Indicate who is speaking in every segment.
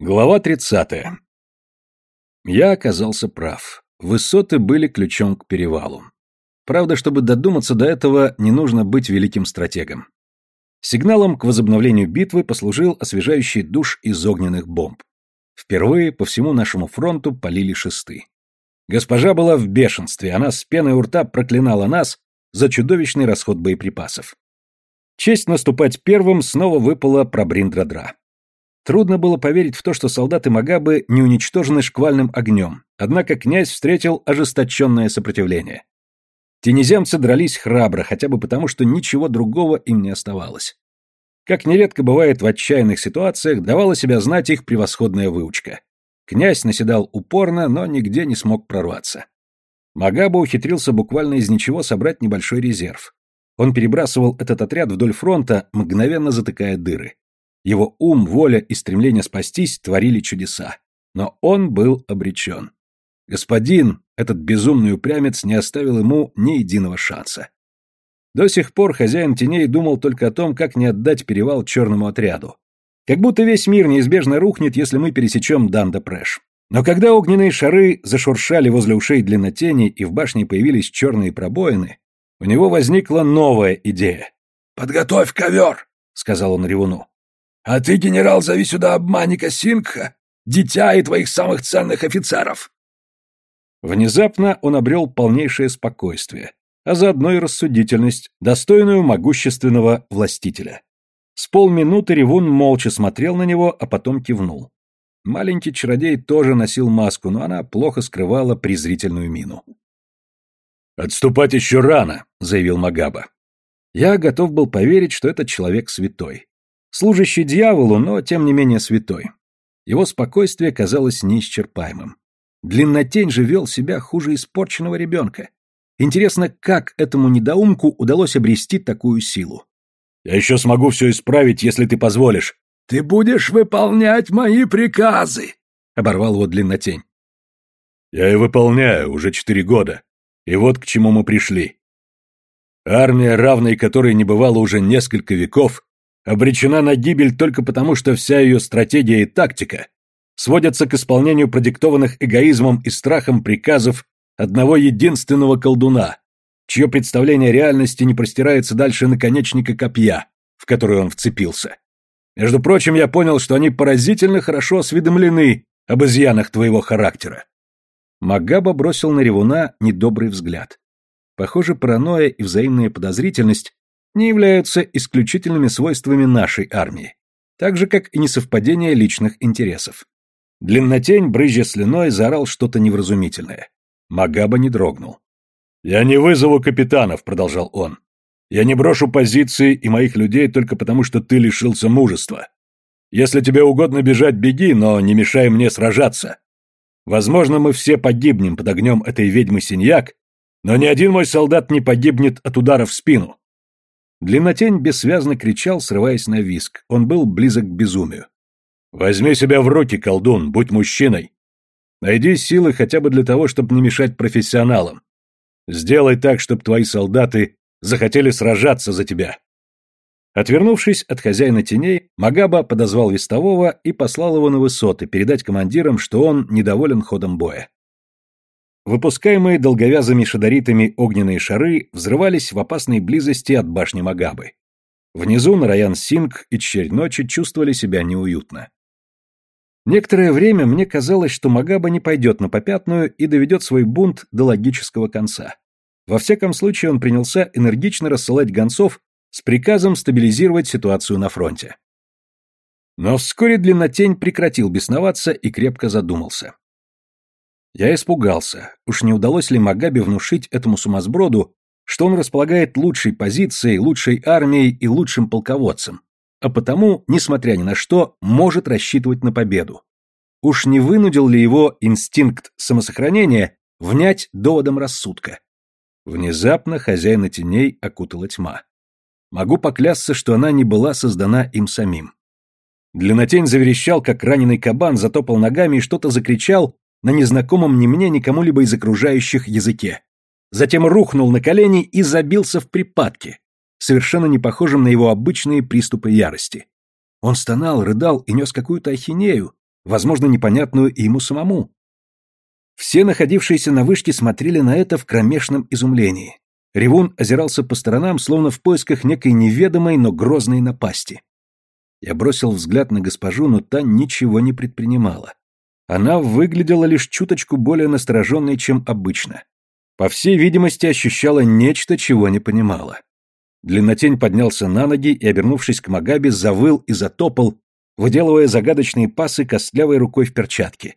Speaker 1: Глава 30. Я оказался прав. Высоты были ключом к перевалу. Правда, чтобы додуматься до этого, не нужно быть великим стратегом. Сигналом к возобновлению битвы послужил освежающий душ из огненных бомб. Впервые по всему нашему фронту полили шесты. Госпожа была в бешенстве, она с пеной у рта проклинала нас за чудовищный расход боеприпасов. Честь наступать первым снова выпала про Бриндрадра. Трудно было поверить в то, что солдаты Магабы не уничтожены шквальным огнем, однако князь встретил ожесточенное сопротивление. Тенеземцы дрались храбро, хотя бы потому, что ничего другого им не оставалось. Как нередко бывает в отчаянных ситуациях, давала себя знать их превосходная выучка. Князь наседал упорно, но нигде не смог прорваться. Магаба ухитрился буквально из ничего собрать небольшой резерв. Он перебрасывал этот отряд вдоль фронта, мгновенно затыкая дыры. Его ум, воля и стремление спастись творили чудеса. Но он был обречен. Господин, этот безумный упрямец, не оставил ему ни единого шанса. До сих пор хозяин теней думал только о том, как не отдать перевал черному отряду. Как будто весь мир неизбежно рухнет, если мы пересечем Данда Прэш. Но когда огненные шары зашуршали возле ушей длиннотени и в башне появились черные пробоины, у него возникла новая идея.
Speaker 2: «Подготовь ковер», — сказал он Ревуну. А ты, генерал, зови сюда обманника Сингха, дитя и твоих самых ценных офицеров.
Speaker 1: Внезапно он обрел полнейшее спокойствие, а заодно и рассудительность, достойную могущественного властителя. С полминуты Ревун молча смотрел на него, а потом кивнул. Маленький чародей тоже носил маску, но она плохо скрывала презрительную мину.
Speaker 3: «Отступать еще рано», — заявил Магаба.
Speaker 1: Я готов был поверить, что этот человек святой служащий дьяволу, но тем не менее святой. Его спокойствие казалось неисчерпаемым. Длиннотень же вел себя хуже испорченного ребенка. Интересно, как этому недоумку удалось обрести такую силу?
Speaker 3: «Я еще смогу все исправить, если ты позволишь».
Speaker 2: «Ты будешь выполнять мои приказы», —
Speaker 1: оборвал его длиннотень.
Speaker 3: «Я и выполняю уже четыре года. И вот к чему мы пришли. Армия, равной которой не бывало уже несколько веков, обречена на гибель только потому, что вся ее стратегия и тактика сводятся к исполнению продиктованных эгоизмом и страхом приказов одного единственного колдуна, чье представление реальности не простирается дальше наконечника копья, в который он вцепился. Между прочим, я понял, что они поразительно хорошо осведомлены об изъянах твоего характера.
Speaker 1: Магаба бросил на Ревуна недобрый взгляд. Похоже, паранойя и взаимная подозрительность не являются исключительными свойствами нашей армии, так же, как и несовпадение личных интересов. Длиннотень, брызжа слюной, заорал что-то невразумительное. Магаба не дрогнул.
Speaker 3: «Я не вызову капитанов», — продолжал он. «Я не брошу позиции и моих людей только потому, что ты лишился мужества. Если тебе угодно бежать, беги, но не мешай мне сражаться. Возможно, мы все погибнем под огнем этой ведьмы Синьяк, но ни один мой солдат не погибнет от удара в спину.
Speaker 1: Длиннотень бессвязно кричал, срываясь на виск. Он был близок к безумию.
Speaker 3: «Возьми себя в руки, колдун, будь мужчиной. Найди силы хотя бы для того, чтобы не мешать профессионалам. Сделай так, чтобы твои солдаты захотели сражаться за тебя».
Speaker 1: Отвернувшись от хозяина теней, Магаба подозвал вестового и послал его на высоты передать командирам, что он недоволен ходом боя. Выпускаемые долговязыми шадаритами огненные шары взрывались в опасной близости от башни Магабы. Внизу Нараян Синг и Черь Ночи чувствовали себя неуютно. Некоторое время мне казалось, что Магаба не пойдет на попятную и доведет свой бунт до логического конца. Во всяком случае, он принялся энергично рассылать гонцов с приказом стабилизировать ситуацию на фронте. Но вскоре Длиннотень прекратил бесноваться и крепко задумался. Я испугался, уж не удалось ли Магабе внушить этому сумасброду, что он располагает лучшей позицией, лучшей армией и лучшим полководцем, а потому, несмотря ни на что, может рассчитывать на победу. Уж не вынудил ли его инстинкт самосохранения внять доводом рассудка? Внезапно хозяина теней окутала тьма. Могу поклясться, что она не была создана им самим. Длиннотень заверещал, как раненый кабан, затопал ногами и что-то закричал, на незнакомом ни мне, ни кому-либо из окружающих языке. Затем рухнул на колени и забился в припадке, совершенно не похожем на его обычные приступы ярости. Он стонал, рыдал и нес какую-то ахинею, возможно, непонятную ему самому. Все находившиеся на вышке смотрели на это в кромешном изумлении. Ревун озирался по сторонам, словно в поисках некой неведомой, но грозной напасти. Я бросил взгляд на госпожу, но та ничего не предпринимала. Она выглядела лишь чуточку более настороженной, чем обычно. По всей видимости, ощущала нечто, чего не понимала. Длиннотень поднялся на ноги и, обернувшись к Магабе, завыл и затопал, выделывая загадочные пасы костлявой рукой в перчатке.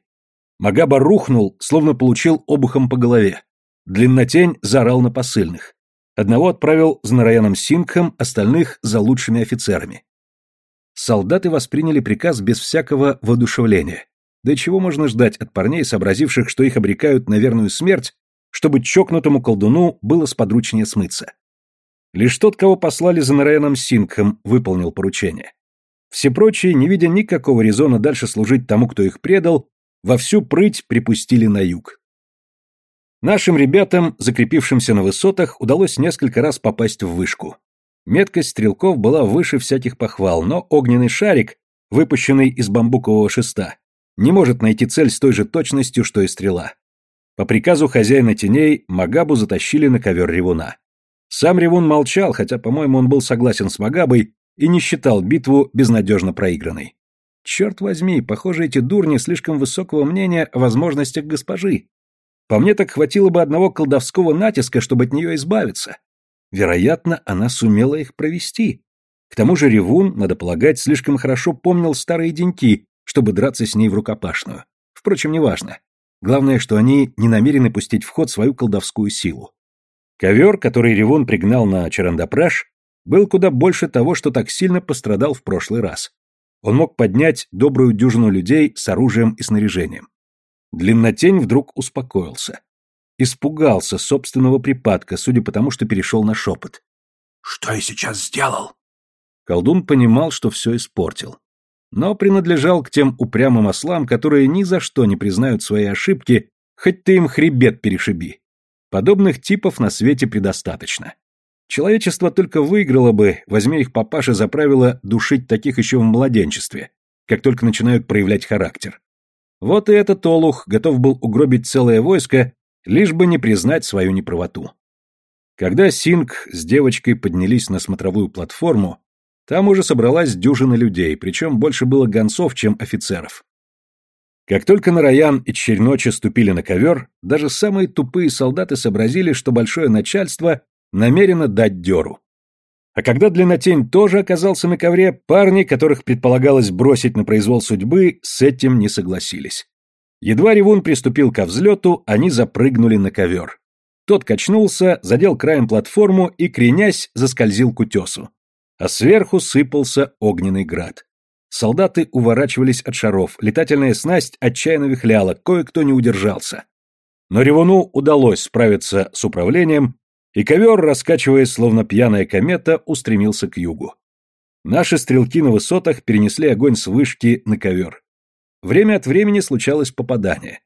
Speaker 1: Магаба рухнул, словно получил обухом по голове. Длиннотень заорал на посыльных. Одного отправил за Нараяном Сингхом, остальных за лучшими офицерами. Солдаты восприняли приказ без всякого воодушевления. Да чего можно ждать от парней, сообразивших, что их обрекают на верную смерть, чтобы чокнутому колдуну было сподручнее смыться? Лишь тот, кого послали за Нараяном Сингхом, выполнил поручение. Все прочие, не видя никакого резона дальше служить тому, кто их предал, во всю прыть припустили на юг. Нашим ребятам, закрепившимся на высотах, удалось несколько раз попасть в вышку. Меткость стрелков была выше всяких похвал, но огненный шарик, выпущенный из бамбукового шеста, не может найти цель с той же точностью, что и стрела. По приказу хозяина теней Магабу затащили на ковер ревуна. Сам ревун молчал, хотя, по-моему, он был согласен с Магабой и не считал битву безнадежно проигранной. Черт возьми, похоже, эти дурни слишком высокого мнения о возможностях госпожи. По мне так хватило бы одного колдовского натиска, чтобы от нее избавиться. Вероятно, она сумела их провести. К тому же Ревун, надо полагать, слишком хорошо помнил старые деньки, чтобы драться с ней в рукопашную. Впрочем, неважно. Главное, что они не намерены пустить в ход свою колдовскую силу. Ковер, который Ревун пригнал на Чарандапраш, был куда больше того, что так сильно пострадал в прошлый раз. Он мог поднять добрую дюжину людей с оружием и снаряжением. Длиннотень вдруг успокоился. Испугался собственного припадка, судя по тому, что перешел на шепот.
Speaker 2: «Что я сейчас сделал?»
Speaker 1: Колдун понимал, что все испортил. Но принадлежал к тем упрямым ослам, которые ни за что не признают свои ошибки, хоть ты им хребет перешиби. Подобных типов на свете предостаточно. Человечество только выиграло бы, возьми их папаша за правило душить таких еще в младенчестве, как только начинают проявлять характер. Вот и этот олух готов был угробить целое войско, лишь бы не признать свою неправоту. Когда Синг с девочкой поднялись на смотровую платформу, там уже собралась дюжина людей, причем больше было гонцов, чем офицеров. Как только Нараян и Черночи ступили на ковер, даже самые тупые солдаты сообразили, что большое начальство намеренно дать дёру. А когда Длиннотень тоже оказался на ковре, парни, которых предполагалось бросить на произвол судьбы, с этим не согласились. Едва Ревун приступил ко взлету, они запрыгнули на ковер. Тот качнулся, задел краем платформу и, кренясь, заскользил к утесу. А сверху сыпался огненный град. Солдаты уворачивались от шаров, летательная снасть отчаянно вихляла, кое-кто не удержался. Но Ревуну удалось справиться с управлением, и ковер, раскачиваясь словно пьяная комета, устремился к югу. Наши стрелки на высотах перенесли огонь с вышки на ковер. Время от времени случалось попадание.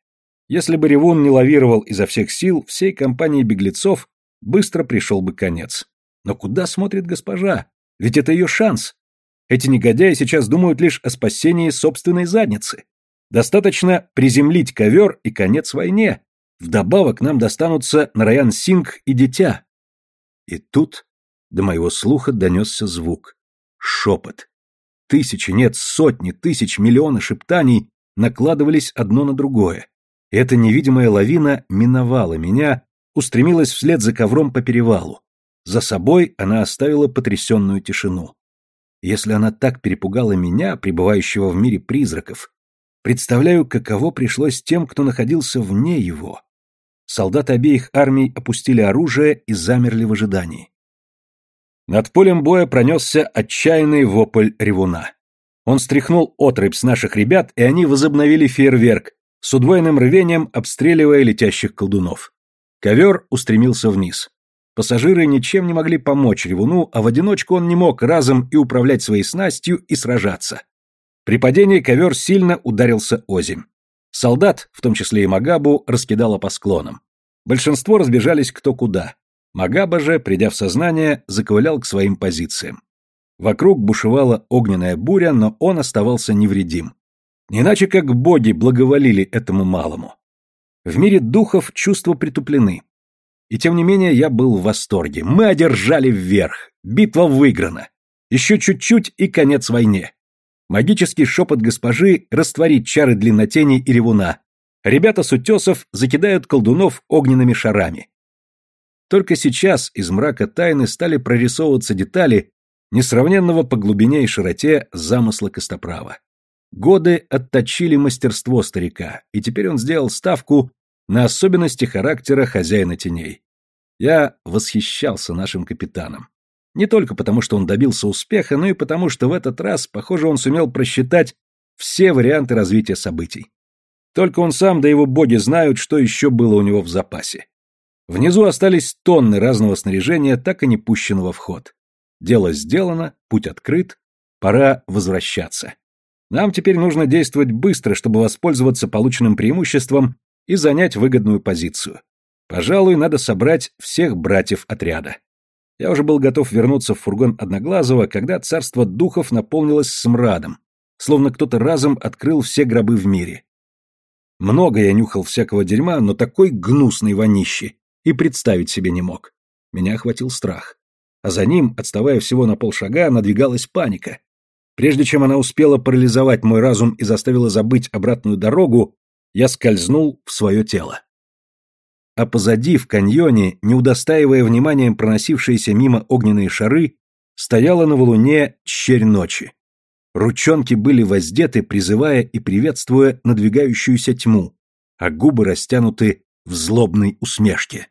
Speaker 1: Если бы Ревун не лавировал изо всех сил, всей компании беглецов быстро пришел бы конец. Но куда смотрит госпожа? Ведь это ее шанс. Эти негодяи сейчас думают лишь о спасении собственной задницы. Достаточно приземлить ковер и конец войне. Вдобавок нам достанутся Нараян Синг и дитя. И тут до моего слуха донесся звук. Шепот. Тысячи, нет, сотни, тысяч, миллионы шептаний накладывались одно на другое. И эта невидимая лавина миновала меня, устремилась вслед за ковром по перевалу. За собой она оставила потрясенную тишину. Если она так перепугала меня, пребывающего в мире призраков, представляю, каково пришлось тем, кто находился вне его. Солдаты обеих армий опустили оружие и замерли в ожидании. Над полем боя пронесся отчаянный вопль ревуна. Он стряхнул отрыбь с наших ребят, и они возобновили фейерверк, с удвоенным рвением обстреливая летящих колдунов. Ковер устремился вниз. Пассажиры ничем не могли помочь ревуну, а в одиночку он не мог разом и управлять своей снастью, и сражаться. При падении ковер сильно ударился озимь. Солдат, в том числе и Магабу, раскидало по склонам. Большинство разбежались кто куда. Магаба же, придя в сознание, заковылял к своим позициям. Вокруг бушевала огненная буря, но он оставался невредим. Не иначе как боги благоволили этому малому. В мире духов чувства притуплены. И тем не менее я был в восторге. Мы одержали вверх. Битва выиграна. Еще чуть-чуть и конец войне. Магический шепот госпожи растворит чары длиннотени и ревуна. Ребята с утесов закидают колдунов огненными шарами. Только сейчас из мрака тайны стали прорисовываться детали несравненного по глубине и широте замысла Костоправа. Годы отточили мастерство старика, и теперь он сделал ставку на особенности характера хозяина теней. Я восхищался нашим капитаном. Не только потому, что он добился успеха, но и потому, что в этот раз, похоже, он сумел просчитать все варианты развития событий. Только он сам да его боги знают, что еще было у него в запасе. Внизу остались тонны разного снаряжения, так и не пущенного в ход. Дело сделано, путь открыт, пора возвращаться. Нам теперь нужно действовать быстро, чтобы воспользоваться полученным преимуществом и занять выгодную позицию. Пожалуй, надо собрать всех братьев отряда. Я уже был готов вернуться в фургон Одноглазого, когда царство духов наполнилось смрадом, словно кто-то разом открыл все гробы в мире. Много я нюхал всякого дерьма, но такой гнусной вонищи и представить себе не мог. Меня охватил страх. А за ним, отставая всего на полшага, надвигалась паника. Прежде чем она успела парализовать мой разум и заставила забыть обратную дорогу, я скользнул в свое тело. А позади, в каньоне, не удостаивая вниманием проносившиеся мимо огненные шары, стояла на валуне черь ночи. Ручонки были воздеты, призывая и приветствуя надвигающуюся тьму, а губы растянуты в злобной усмешке.